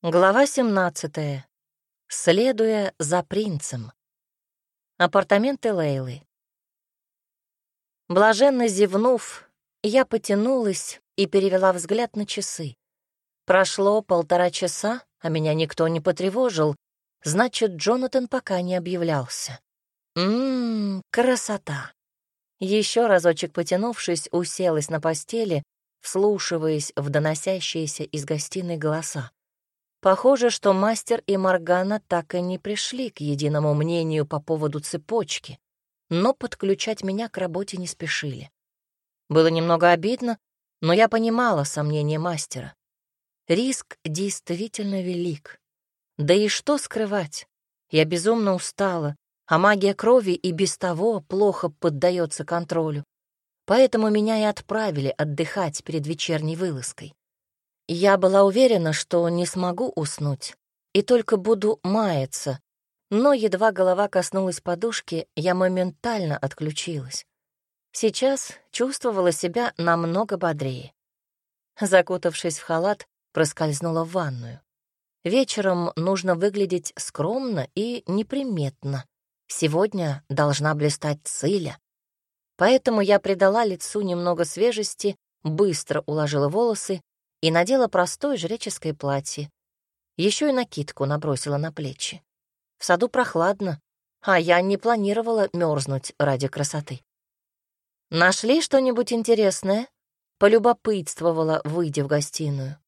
Глава 17. Следуя за принцем. Апартаменты Лейлы. Блаженно зевнув, я потянулась и перевела взгляд на часы. Прошло полтора часа, а меня никто не потревожил, значит, Джонатан пока не объявлялся. Ммм, красота. Еще разочек потянувшись, уселась на постели, вслушиваясь в доносящиеся из гостиной голоса. Похоже, что мастер и Моргана так и не пришли к единому мнению по поводу цепочки, но подключать меня к работе не спешили. Было немного обидно, но я понимала сомнения мастера. Риск действительно велик. Да и что скрывать? Я безумно устала, а магия крови и без того плохо поддается контролю. Поэтому меня и отправили отдыхать перед вечерней вылазкой. Я была уверена, что не смогу уснуть и только буду маяться, но едва голова коснулась подушки, я моментально отключилась. Сейчас чувствовала себя намного бодрее. Закутавшись в халат, проскользнула в ванную. Вечером нужно выглядеть скромно и неприметно. Сегодня должна блистать Циля. Поэтому я придала лицу немного свежести, быстро уложила волосы и надела простое жреческое платье. Еще и накидку набросила на плечи. В саду прохладно, а я не планировала мерзнуть ради красоты. «Нашли что-нибудь интересное?» — полюбопытствовала, выйдя в гостиную.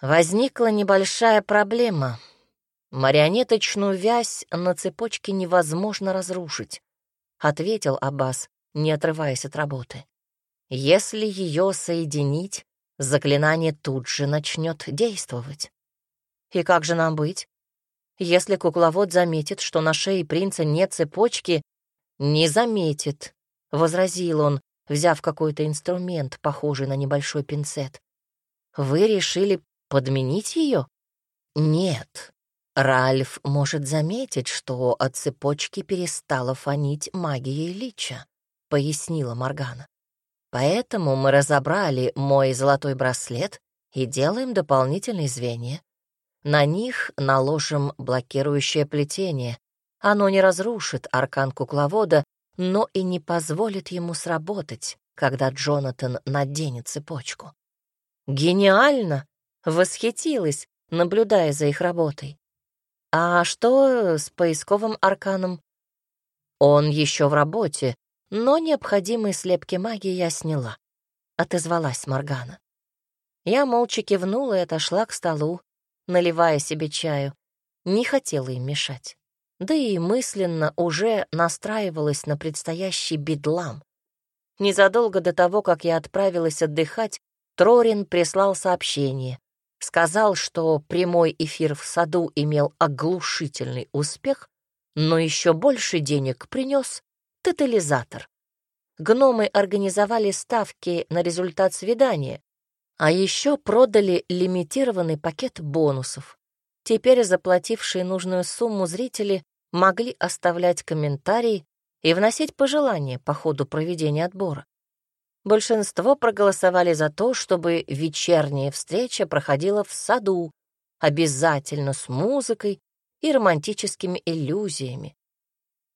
Возникла небольшая проблема. Марионеточную вязь на цепочке невозможно разрушить, — ответил Аббас, не отрываясь от работы. Если ее соединить, заклинание тут же начнет действовать. И как же нам быть? Если кукловод заметит, что на шее принца нет цепочки, не заметит, — возразил он, взяв какой-то инструмент, похожий на небольшой пинцет. Вы решили подменить ее? Нет. Ральф может заметить, что от цепочки перестала фонить магией лича, — пояснила Моргана. Поэтому мы разобрали мой золотой браслет и делаем дополнительные звенья. На них наложим блокирующее плетение. Оно не разрушит аркан кукловода, но и не позволит ему сработать, когда Джонатан наденет цепочку. Гениально! Восхитилась, наблюдая за их работой. А что с поисковым арканом? Он еще в работе, но необходимые слепки магии я сняла. Отозвалась Моргана. Я молча кивнула и отошла к столу, наливая себе чаю. Не хотела им мешать. Да и мысленно уже настраивалась на предстоящий бедлам. Незадолго до того, как я отправилась отдыхать, Трорин прислал сообщение. Сказал, что прямой эфир в саду имел оглушительный успех, но еще больше денег принес тотализатор. Гномы организовали ставки на результат свидания, а еще продали лимитированный пакет бонусов. Теперь заплатившие нужную сумму зрители могли оставлять комментарии и вносить пожелания по ходу проведения отбора. Большинство проголосовали за то, чтобы вечерняя встреча проходила в саду, обязательно с музыкой и романтическими иллюзиями,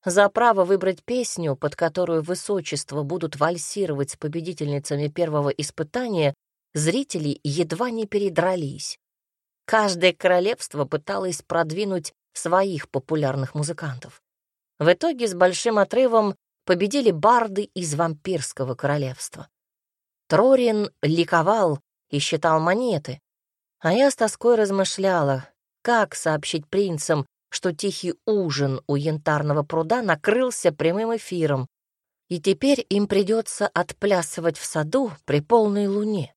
за право выбрать песню, под которую высочество будут вальсировать с победительницами первого испытания, зрители едва не передрались. Каждое королевство пыталось продвинуть своих популярных музыкантов. В итоге с большим отрывом победили барды из вампирского королевства. Трорин ликовал и считал монеты, а я с тоской размышляла, как сообщить принцам, что тихий ужин у янтарного пруда накрылся прямым эфиром, и теперь им придется отплясывать в саду при полной луне.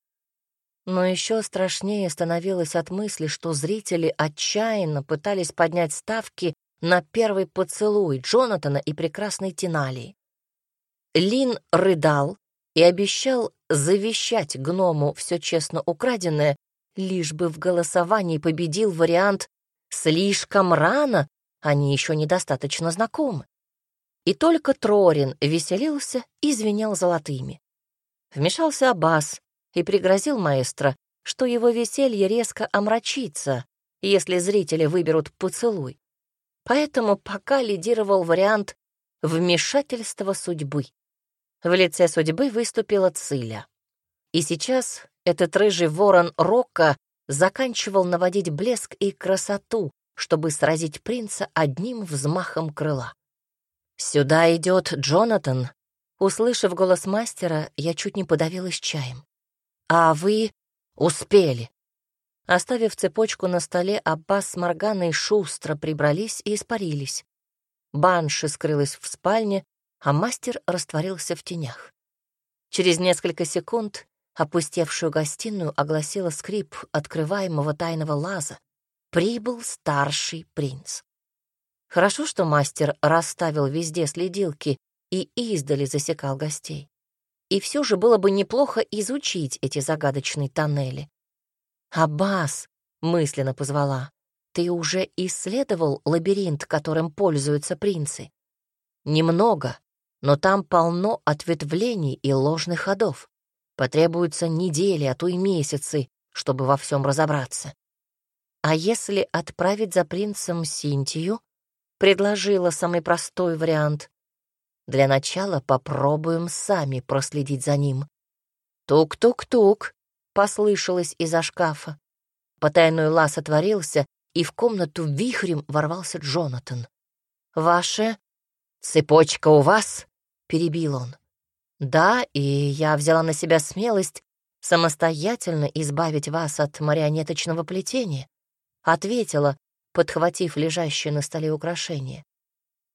Но еще страшнее становилось от мысли, что зрители отчаянно пытались поднять ставки на первый поцелуй Джонатана и прекрасной Тиналии. Лин рыдал и обещал завещать гному все честно украденное, лишь бы в голосовании победил вариант Слишком рано, они еще недостаточно знакомы. И только Трорин веселился и звенел золотыми. Вмешался Аббас и пригрозил маэстро, что его веселье резко омрачится, если зрители выберут поцелуй. Поэтому пока лидировал вариант вмешательства судьбы. В лице судьбы выступила Циля. И сейчас этот рыжий ворон Рокко заканчивал наводить блеск и красоту, чтобы сразить принца одним взмахом крыла. «Сюда идет Джонатан». Услышав голос мастера, я чуть не подавилась чаем. «А вы успели». Оставив цепочку на столе, Аббас с Морганой шустро прибрались и испарились. Банши скрылась в спальне, а мастер растворился в тенях. Через несколько секунд опустевшую гостиную огласила скрип открываемого тайного лаза. Прибыл старший принц. Хорошо, что мастер расставил везде следилки и издали засекал гостей. И все же было бы неплохо изучить эти загадочные тоннели. «Аббас!» — мысленно позвала. «Ты уже исследовал лабиринт, которым пользуются принцы?» «Немного, но там полно ответвлений и ложных ходов. Потребуются недели, а то и месяцы, чтобы во всем разобраться. А если отправить за принцем Синтию?» Предложила самый простой вариант. Для начала попробуем сами проследить за ним. Тук-тук-тук, послышалось из-за шкафа. Потайной лаз отворился, и в комнату вихрем ворвался Джонатан. «Ваша цепочка у вас?» — перебил он. «Да, и я взяла на себя смелость самостоятельно избавить вас от марионеточного плетения», — ответила, подхватив лежащее на столе украшение.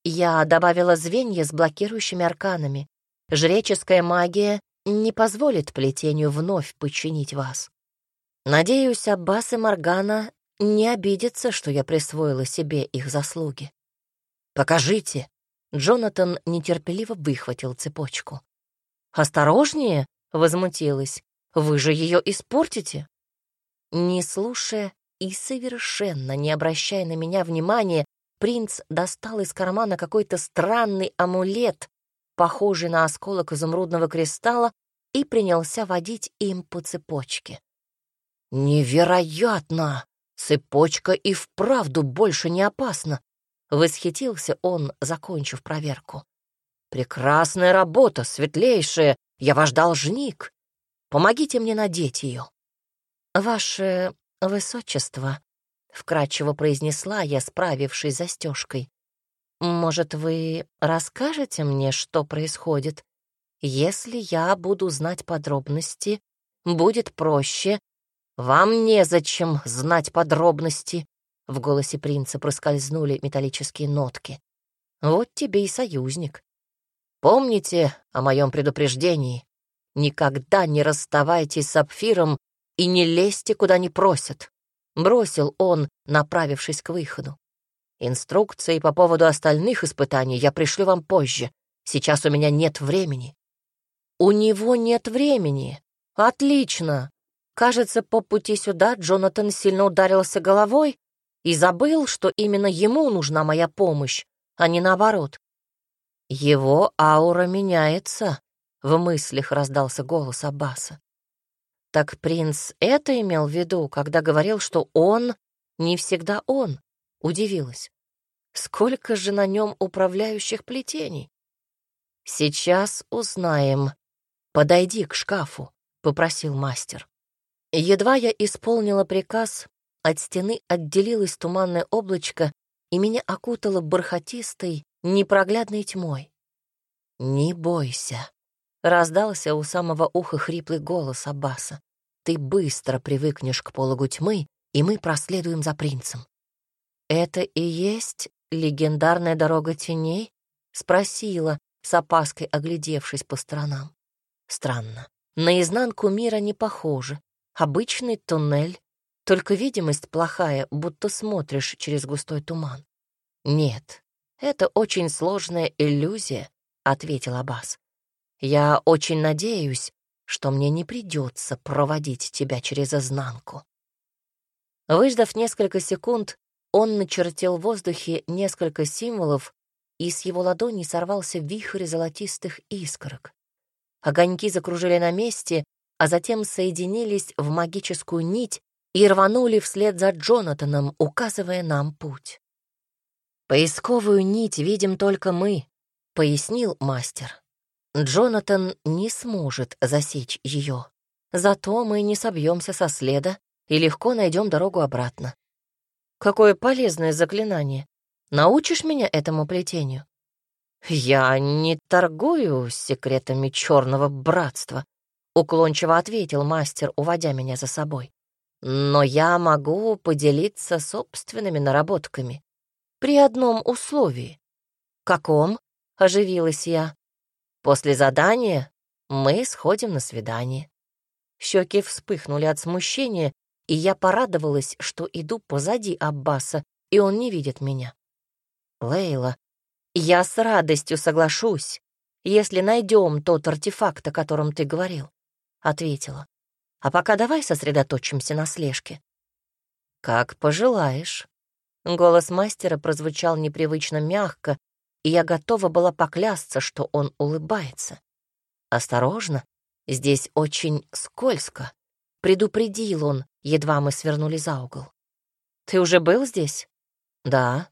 Я добавила звенья с блокирующими арканами. Жреческая магия не позволит плетению вновь подчинить вас. Надеюсь, Аббас и Моргана не обидятся, что я присвоила себе их заслуги. «Покажите!» Джонатан нетерпеливо выхватил цепочку. «Осторожнее!» — возмутилась. «Вы же ее испортите!» Не слушая и совершенно не обращая на меня внимания, принц достал из кармана какой-то странный амулет, похожий на осколок изумрудного кристалла, и принялся водить им по цепочке. «Невероятно! Цепочка и вправду больше не опасна!» — восхитился он, закончив проверку. «Прекрасная работа, светлейшая! Я ваш должник! Помогите мне надеть ее!» «Ваше высочество», — вкратчиво произнесла я, справившись застежкой, может, вы расскажете мне, что происходит? Если я буду знать подробности, будет проще. Вам незачем знать подробности. В голосе принца проскользнули металлические нотки. Вот тебе и союзник. Помните о моем предупреждении. Никогда не расставайтесь с сапфиром и не лезьте, куда не просят. Бросил он, направившись к выходу. Инструкции по поводу остальных испытаний я пришлю вам позже. Сейчас у меня нет времени». «У него нет времени. Отлично. Кажется, по пути сюда Джонатан сильно ударился головой и забыл, что именно ему нужна моя помощь, а не наоборот. Его аура меняется», — в мыслях раздался голос Аббаса. Так принц это имел в виду, когда говорил, что он не всегда он. Удивилась. Сколько же на нем управляющих плетений? Сейчас узнаем. Подойди к шкафу, попросил мастер. Едва я исполнила приказ, от стены отделилось туманное облачко, и меня окутало бархатистой, непроглядной тьмой. «Не бойся», — раздался у самого уха хриплый голос Аббаса. «Ты быстро привыкнешь к пологу тьмы, и мы проследуем за принцем». «Это и есть легендарная дорога теней?» — спросила, с опаской оглядевшись по сторонам. Странно. Наизнанку мира не похоже. Обычный туннель, только видимость плохая, будто смотришь через густой туман. «Нет, это очень сложная иллюзия», — ответил Аббас. «Я очень надеюсь, что мне не придется проводить тебя через изнанку». Выждав несколько секунд, он начертил в воздухе несколько символов, и с его ладони сорвался вихрь золотистых искорок. Огоньки закружили на месте, а затем соединились в магическую нить, и рванули вслед за Джонатаном, указывая нам путь. «Поисковую нить видим только мы», — пояснил мастер. «Джонатан не сможет засечь ее. Зато мы не собьемся со следа и легко найдем дорогу обратно. Какое полезное заклинание. Научишь меня этому плетению? Я не торгую секретами черного братства, уклончиво ответил мастер, уводя меня за собой. Но я могу поделиться собственными наработками. При одном условии. Каком? Оживилась я. После задания мы сходим на свидание. Щеки вспыхнули от смущения, и я порадовалась, что иду позади Аббаса, и он не видит меня. Лейла, я с радостью соглашусь, если найдем тот артефакт, о котором ты говорил, ответила. А пока давай сосредоточимся на слежке. Как пожелаешь. Голос мастера прозвучал непривычно мягко, и я готова была поклясться, что он улыбается. Осторожно, здесь очень скользко. Предупредил он, едва мы свернули за угол. «Ты уже был здесь?» «Да.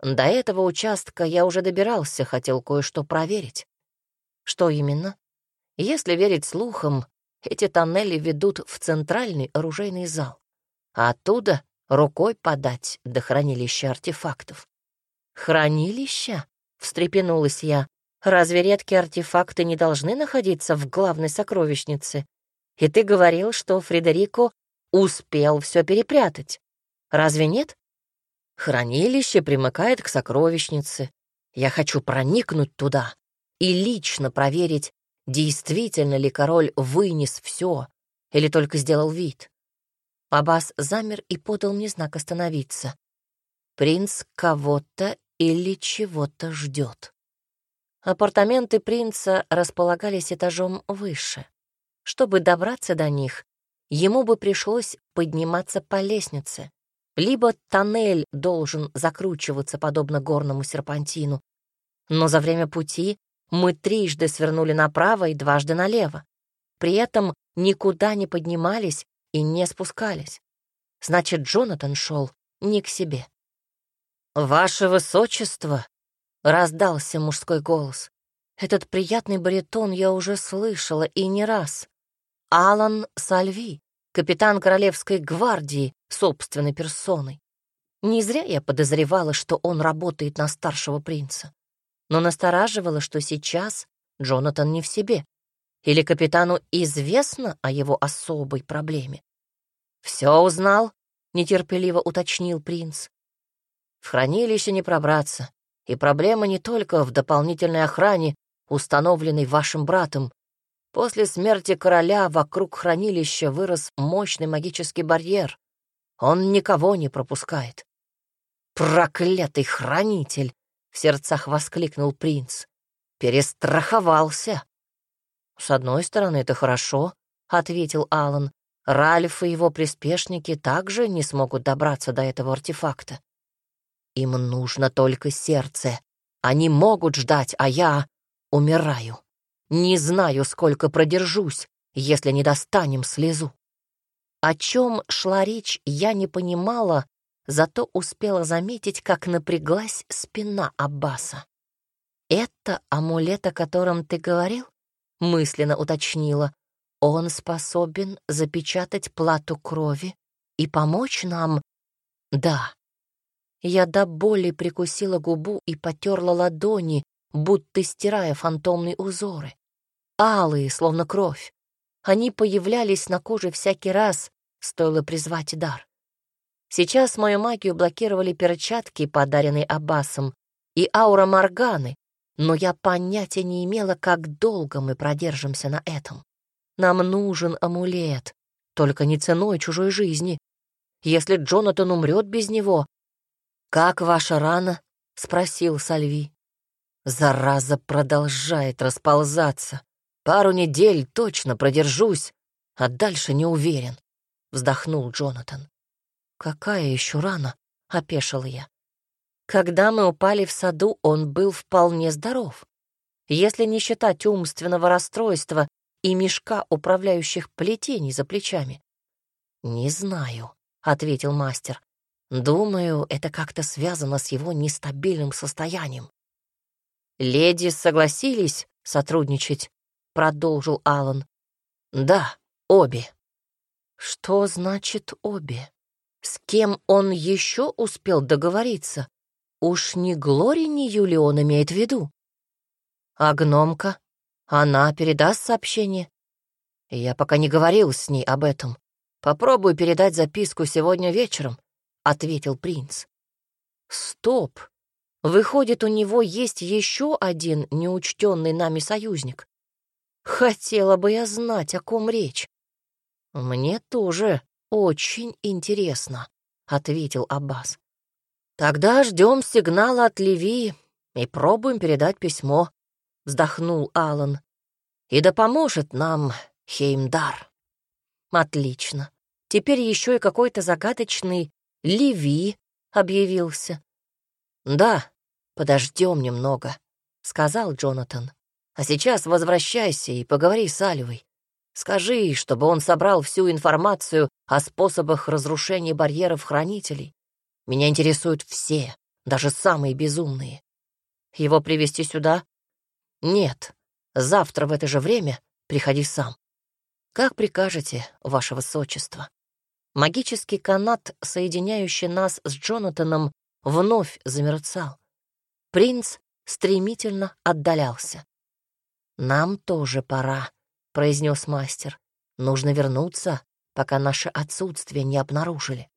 До этого участка я уже добирался, хотел кое-что проверить». «Что именно?» «Если верить слухам, эти тоннели ведут в центральный оружейный зал, а оттуда рукой подать до хранилища артефактов». «Хранилища?» — встрепенулась я. «Разве редкие артефакты не должны находиться в главной сокровищнице? И ты говорил, что Фредерико успел все перепрятать. Разве нет? Хранилище примыкает к сокровищнице. Я хочу проникнуть туда и лично проверить, действительно ли король вынес все или только сделал вид. Аббас замер и подал мне знак остановиться. Принц кого-то или чего-то ждет. Апартаменты принца располагались этажом выше. Чтобы добраться до них, ему бы пришлось подниматься по лестнице. Либо тоннель должен закручиваться подобно горному серпантину. Но за время пути мы трижды свернули направо и дважды налево. При этом никуда не поднимались и не спускались. Значит, Джонатан шел не к себе. «Ваше высочество!» — раздался мужской голос. Этот приятный баритон я уже слышала и не раз. Алан Сальви, капитан Королевской гвардии собственной персоной. Не зря я подозревала, что он работает на старшего принца. Но настораживало, что сейчас Джонатан не в себе. Или капитану известно о его особой проблеме. «Все узнал?» — нетерпеливо уточнил принц. «В хранилище не пробраться, и проблема не только в дополнительной охране, установленной вашим братом, После смерти короля вокруг хранилища вырос мощный магический барьер. Он никого не пропускает. «Проклятый хранитель!» — в сердцах воскликнул принц. «Перестраховался!» «С одной стороны, это хорошо», — ответил Алан. «Ральф и его приспешники также не смогут добраться до этого артефакта. Им нужно только сердце. Они могут ждать, а я умираю». Не знаю, сколько продержусь, если не достанем слезу. О чем шла речь, я не понимала, зато успела заметить, как напряглась спина Аббаса. «Это амулет, о котором ты говорил?» — мысленно уточнила. «Он способен запечатать плату крови и помочь нам?» «Да». Я до боли прикусила губу и потерла ладони, будто стирая фантомные узоры алые, словно кровь. Они появлялись на коже всякий раз, стоило призвать дар. Сейчас мою магию блокировали перчатки, подаренные Аббасом, и аура Морганы, но я понятия не имела, как долго мы продержимся на этом. Нам нужен амулет, только не ценой чужой жизни. Если Джонатан умрет без него... «Как ваша рана?» — спросил Сальви. Зараза продолжает расползаться. Пару недель точно продержусь, а дальше не уверен», — вздохнул Джонатан. «Какая еще рана?» — опешил я. Когда мы упали в саду, он был вполне здоров. Если не считать умственного расстройства и мешка управляющих плетений за плечами. Не знаю, ответил мастер. «Думаю, это как-то связано с его нестабильным состоянием». «Леди согласились сотрудничать?» — продолжил Алан. «Да, обе». «Что значит обе? С кем он еще успел договориться? Уж не Глори, не Юли он имеет в виду?» «А гномка? Она передаст сообщение?» «Я пока не говорил с ней об этом. Попробую передать записку сегодня вечером», — ответил принц. «Стоп! Выходит, у него есть еще один неучтенный нами союзник. Хотела бы я знать, о ком речь. Мне тоже очень интересно, ответил Аббас. Тогда ждем сигнала от Леви и пробуем передать письмо, вздохнул Алан. И да поможет нам Хеймдар. Отлично. Теперь еще и какой-то загадочный Леви объявился. Да, подождем немного, сказал Джонатан. А сейчас возвращайся и поговори с Альвой. Скажи, чтобы он собрал всю информацию о способах разрушения барьеров хранителей. Меня интересуют все, даже самые безумные. Его привести сюда? Нет. Завтра в это же время приходи сам. Как прикажете, ваше высочество. Магический канат, соединяющий нас с Джонатаном, вновь замерцал. Принц стремительно отдалялся. «Нам тоже пора», — произнес мастер. «Нужно вернуться, пока наше отсутствие не обнаружили».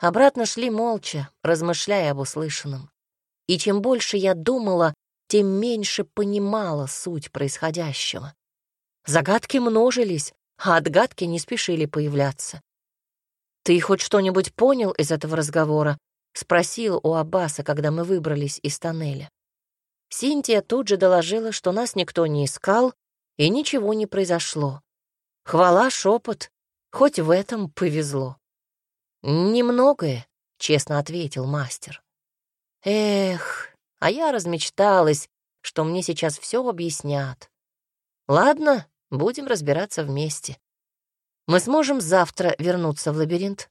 Обратно шли молча, размышляя об услышанном. И чем больше я думала, тем меньше понимала суть происходящего. Загадки множились, а отгадки не спешили появляться. «Ты хоть что-нибудь понял из этого разговора?» — спросил у Аббаса, когда мы выбрались из тоннеля. Синтия тут же доложила, что нас никто не искал, и ничего не произошло. Хвала шепот, хоть в этом повезло. «Немногое», — честно ответил мастер. «Эх, а я размечталась, что мне сейчас все объяснят. Ладно, будем разбираться вместе. Мы сможем завтра вернуться в лабиринт?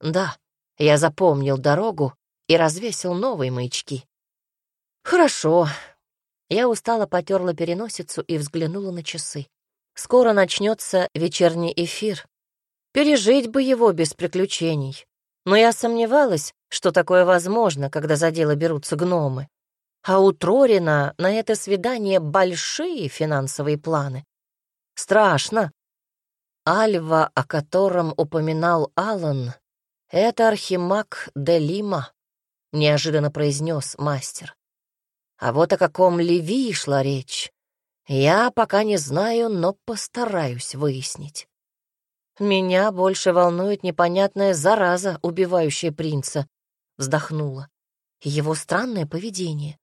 Да, я запомнил дорогу и развесил новые маячки. «Хорошо». Я устало потерла переносицу и взглянула на часы. Скоро начнется вечерний эфир. Пережить бы его без приключений. Но я сомневалась, что такое возможно, когда за дело берутся гномы. А у Трорина на это свидание большие финансовые планы. Страшно. Альва, о котором упоминал Алан, это архимаг Делима, неожиданно произнес мастер. А вот о каком Леви шла речь, я пока не знаю, но постараюсь выяснить. Меня больше волнует непонятная зараза, убивающая принца, вздохнула. Его странное поведение.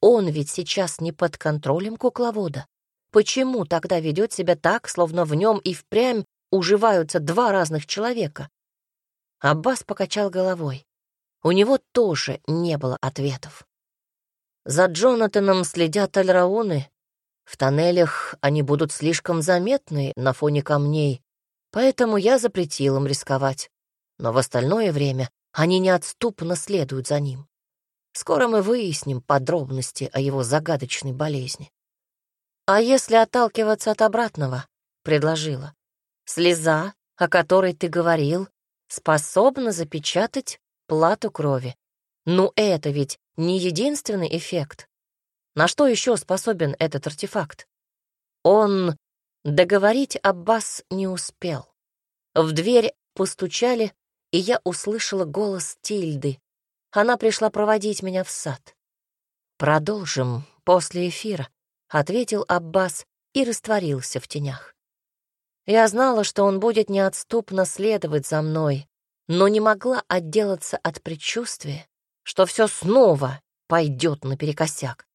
Он ведь сейчас не под контролем кукловода. Почему тогда ведет себя так, словно в нем и впрямь уживаются два разных человека? Аббас покачал головой. У него тоже не было ответов. За Джонатаном следят альрауны. В тоннелях они будут слишком заметны на фоне камней, поэтому я запретил им рисковать. Но в остальное время они неотступно следуют за ним. Скоро мы выясним подробности о его загадочной болезни. «А если отталкиваться от обратного?» — предложила. «Слеза, о которой ты говорил, способна запечатать плату крови. Ну это ведь не единственный эффект. На что еще способен этот артефакт? Он договорить Аббас не успел. В дверь постучали, и я услышала голос Тильды. Она пришла проводить меня в сад. «Продолжим после эфира», — ответил Аббас и растворился в тенях. Я знала, что он будет неотступно следовать за мной, но не могла отделаться от предчувствия, что все снова пойдет наперекосяк.